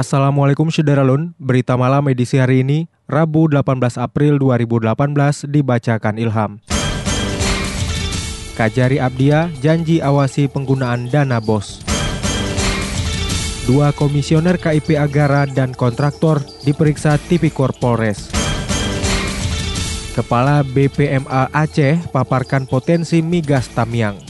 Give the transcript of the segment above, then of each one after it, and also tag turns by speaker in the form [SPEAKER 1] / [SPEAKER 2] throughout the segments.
[SPEAKER 1] Assalamualaikum Syederalun, berita malam edisi hari ini, Rabu 18 April 2018 dibacakan Ilham. Kajari Abdia janji awasi penggunaan dana BOS. Dua komisioner KIP Agara dan kontraktor diperiksa Tipikor Polres. Kepala BPMA Aceh paparkan potensi migas Tamiang.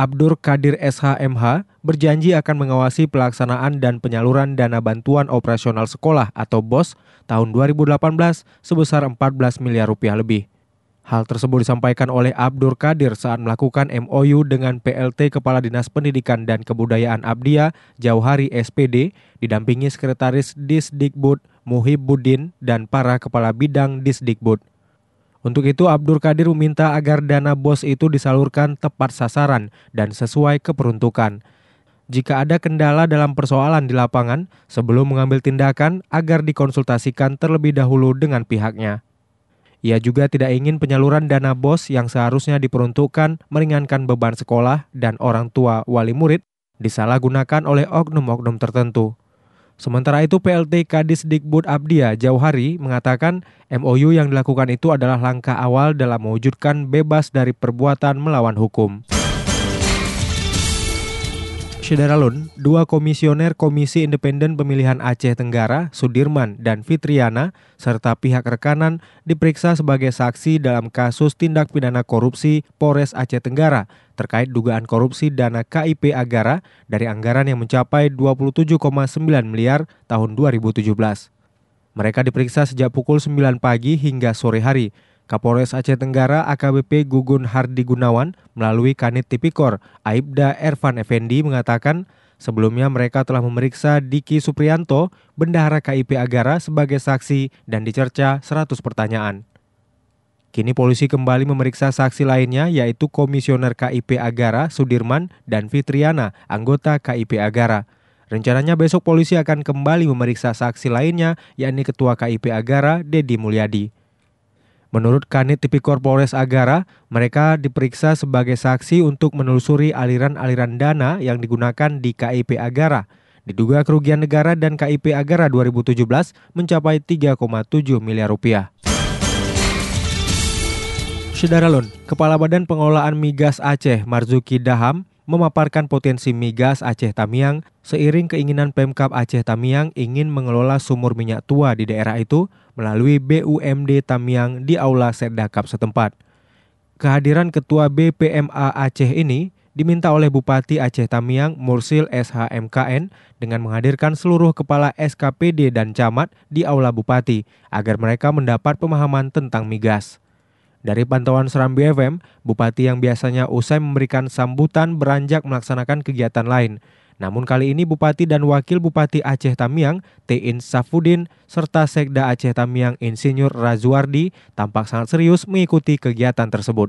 [SPEAKER 1] Abdur Kadir SHMH berjanji akan mengawasi pelaksanaan dan penyaluran dana bantuan operasional sekolah atau BOS tahun 2018 sebesar 14 miliar rupiah lebih. Hal tersebut disampaikan oleh Abdur Kadir saat melakukan MOU dengan PLT Kepala Dinas Pendidikan dan Kebudayaan Abdia Jauhari SPD didampingi Sekretaris Disdikbud Muhibuddin dan para kepala bidang Disdikbud. Untuk itu, Abdur Kadir meminta agar dana BOS itu disalurkan tepat sasaran dan sesuai keperuntukan. Jika ada kendala dalam persoalan di lapangan, sebelum mengambil tindakan agar dikonsultasikan terlebih dahulu dengan pihaknya. Ia juga tidak ingin penyaluran dana BOS yang seharusnya diperuntukkan meringankan beban sekolah dan orang tua wali murid disalahgunakan oleh oknum-oknum tertentu. Sementara itu PLT Kadis Dikbud Abdia Jauhari mengatakan MOU yang dilakukan itu adalah langkah awal dalam mewujudkan bebas dari perbuatan melawan hukum. Syederalun, dua komisioner Komisi Independen Pemilihan Aceh Tenggara, Sudirman dan Fitriana, serta pihak rekanan diperiksa sebagai saksi dalam kasus tindak pidana korupsi Polres Aceh Tenggara terkait dugaan korupsi dana KIP Agara dari anggaran yang mencapai 27,9 miliar tahun 2017. Mereka diperiksa sejak pukul 9 pagi hingga sore hari Kapolres Aceh Tenggara AKBP Gugun Hardi Gunawan melalui Kanit Tipikor Aibda Ervan Effendi mengatakan sebelumnya mereka telah memeriksa Diki Suprianto, Bendahara KIP Agara sebagai saksi dan dicerca 100 pertanyaan. Kini polisi kembali memeriksa saksi lainnya yaitu Komisioner KIP Agara Sudirman dan Fitriana, anggota KIP Agara. Rencananya besok polisi akan kembali memeriksa saksi lainnya yakni Ketua KIP Agara Dedi Mulyadi. Menurut Kanit Tipikor Polres Agara, mereka diperiksa sebagai saksi untuk menelusuri aliran-aliran dana yang digunakan di KIP Agara. Diduga kerugian negara dan KIP Agara 2017 mencapai 3,7 miliar rupiah. Syederalun, Kepala Badan Pengelolaan Migas Aceh Marzuki Daham memaparkan potensi migas Aceh Tamiang seiring keinginan Pemkap Aceh Tamiang ingin mengelola sumur minyak tua di daerah itu melalui BUMD Tamiang di Aula Serdakap setempat. Kehadiran Ketua BPMA Aceh ini diminta oleh Bupati Aceh Tamiang Mursil SHMKN dengan menghadirkan seluruh kepala SKPD dan camat di Aula Bupati agar mereka mendapat pemahaman tentang migas. Dari pantauan Serambi FM, Bupati yang biasanya usai memberikan sambutan beranjak melaksanakan kegiatan lain. Namun kali ini Bupati dan Wakil Bupati Aceh Tamiang, Tein Safudin, serta Sekda Aceh Tamiang Insinyur Razuardi tampak sangat serius mengikuti kegiatan tersebut.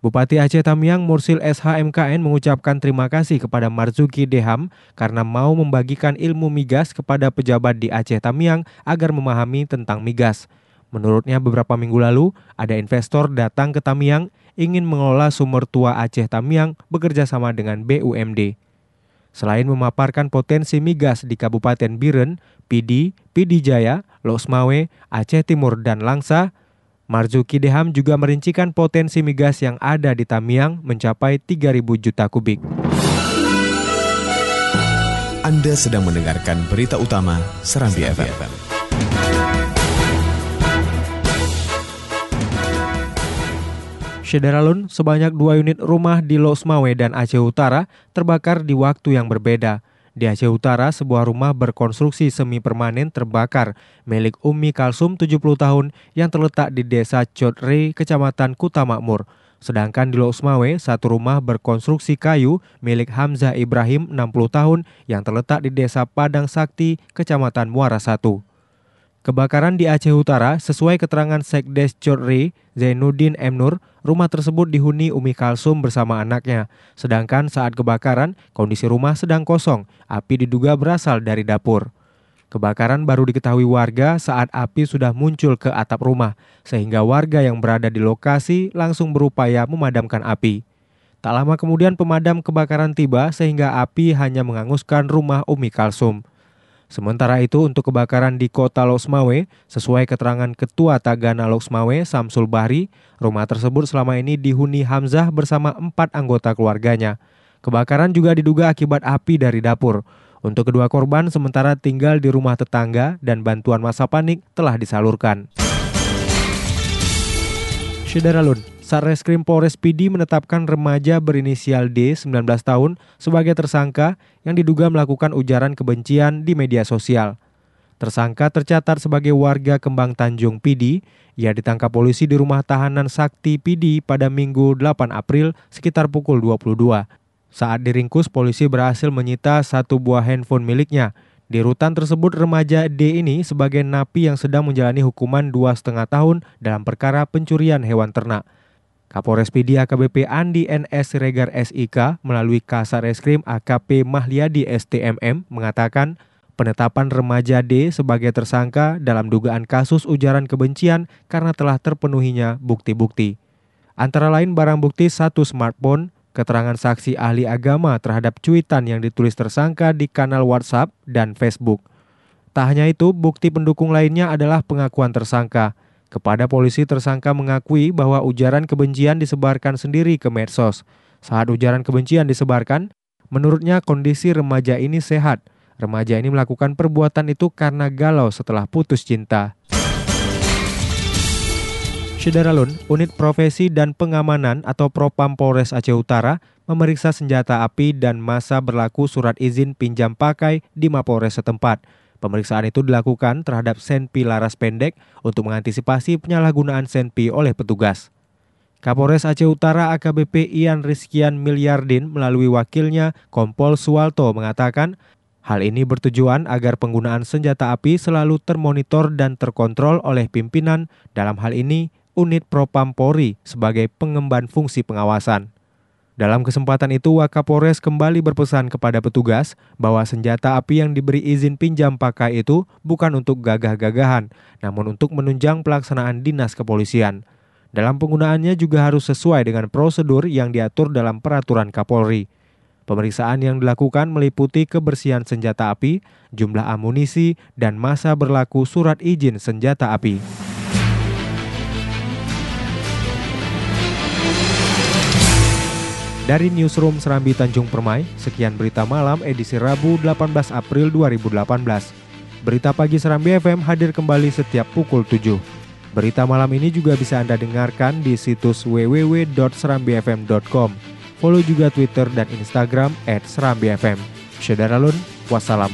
[SPEAKER 1] Bupati Aceh Tamiang Mursil SHMKN mengucapkan terima kasih kepada Marzuki Deham karena mau membagikan ilmu migas kepada pejabat di Aceh Tamiang agar memahami tentang migas. Menurutnya beberapa minggu lalu ada investor datang ke Tamiang ingin mengelola sumber tua Aceh Tamiang bekerja sama dengan BUMD. Selain memaparkan potensi migas di Kabupaten Biren, Pidi, Pidi Jaya, Losmawe, Aceh Timur, dan Langsa, Marzuki Deham juga merincikan potensi migas yang ada di Tamiang mencapai 3.000 juta kubik.
[SPEAKER 2] Anda sedang mendengarkan berita utama Serambi, FM.
[SPEAKER 1] Syederalun, sebanyak dua unit rumah di Losmawe dan Aceh Utara terbakar di waktu yang berbeda. Di Aceh Utara, sebuah rumah berkonstruksi semi permanen terbakar milik Umi Kalsum 70 tahun yang terletak di Desa Chodre, Kecamatan Kuta Makmur. Sedangkan di Losmawe, satu rumah berkonstruksi kayu milik Hamzah Ibrahim 60 tahun yang terletak di Desa Padang Sakti, Kecamatan Muara 1. Kebakaran di Aceh Utara, sesuai keterangan Sekdes Chodre, Zainuddin M. Nur, rumah tersebut dihuni Umi Kalsum bersama anaknya. Sedangkan saat kebakaran, kondisi rumah sedang kosong. Api diduga berasal dari dapur. Kebakaran baru diketahui warga saat api sudah muncul ke atap rumah, sehingga warga yang berada di lokasi langsung berupaya memadamkan api. Tak lama kemudian pemadam kebakaran tiba sehingga api hanya menghanguskan rumah Umi Kalsum. Sementara itu untuk kebakaran di kota Loksmawe, sesuai keterangan Ketua Tagana Loksmawe Samsul Bahri, rumah tersebut selama ini dihuni Hamzah bersama empat anggota keluarganya. Kebakaran juga diduga akibat api dari dapur. Untuk kedua korban sementara tinggal di rumah tetangga dan bantuan masa panik telah disalurkan. Syederalun, Satreskrim Polres PD menetapkan remaja berinisial D 19 tahun sebagai tersangka yang diduga melakukan ujaran kebencian di media sosial. Tersangka tercatat sebagai warga Kembang Tanjung PD. Ia ditangkap polisi di rumah tahanan Sakti PD pada Minggu 8 April sekitar pukul 22. Saat diringkus, polisi berhasil menyita satu buah handphone miliknya. Di rutan tersebut, remaja D ini sebagai napi yang sedang menjalani hukuman dua setengah tahun dalam perkara pencurian hewan ternak. Kapolres PD AKBP Andi NS Regar SIK melalui Kasar Reskrim AKP Mahliadi STMM mengatakan penetapan remaja D sebagai tersangka dalam dugaan kasus ujaran kebencian karena telah terpenuhinya bukti-bukti. Antara lain barang bukti satu smartphone, keterangan saksi ahli agama terhadap cuitan yang ditulis tersangka di kanal WhatsApp dan Facebook. Tak hanya itu, bukti pendukung lainnya adalah pengakuan tersangka. Kepada polisi tersangka mengakui bahwa ujaran kebencian disebarkan sendiri ke medsos. Saat ujaran kebencian disebarkan, menurutnya kondisi remaja ini sehat. Remaja ini melakukan perbuatan itu karena galau setelah putus cinta. Syederalun, Unit Profesi dan Pengamanan atau Propam Polres Aceh Utara memeriksa senjata api dan masa berlaku surat izin pinjam pakai di Mapolres setempat. Pemeriksaan itu dilakukan terhadap senpi laras pendek untuk mengantisipasi penyalahgunaan senpi oleh petugas. Kapolres Aceh Utara AKBP Ian Rizkian Milyardin melalui wakilnya Kompol Suwalto mengatakan Hal ini bertujuan agar penggunaan senjata api selalu termonitor dan terkontrol oleh pimpinan, dalam hal ini unit Propampori sebagai pengemban fungsi pengawasan. Dalam kesempatan itu, Wakapolres kembali berpesan kepada petugas bahwa senjata api yang diberi izin pinjam pakai itu bukan untuk gagah-gagahan, namun untuk menunjang pelaksanaan dinas kepolisian. Dalam penggunaannya juga harus sesuai dengan prosedur yang diatur dalam peraturan Kapolri. Pemeriksaan yang dilakukan meliputi kebersihan senjata api, jumlah amunisi, dan masa berlaku surat izin senjata api. Dari Newsroom Serambi Tanjung Permai, sekian berita malam edisi Rabu 18 April 2018. Berita pagi Serambi FM hadir kembali setiap pukul 7. Berita malam ini juga bisa Anda dengarkan di situs www.serambifm.com. Follow juga Twitter dan Instagram @serambifm. Syederalun, wassalam.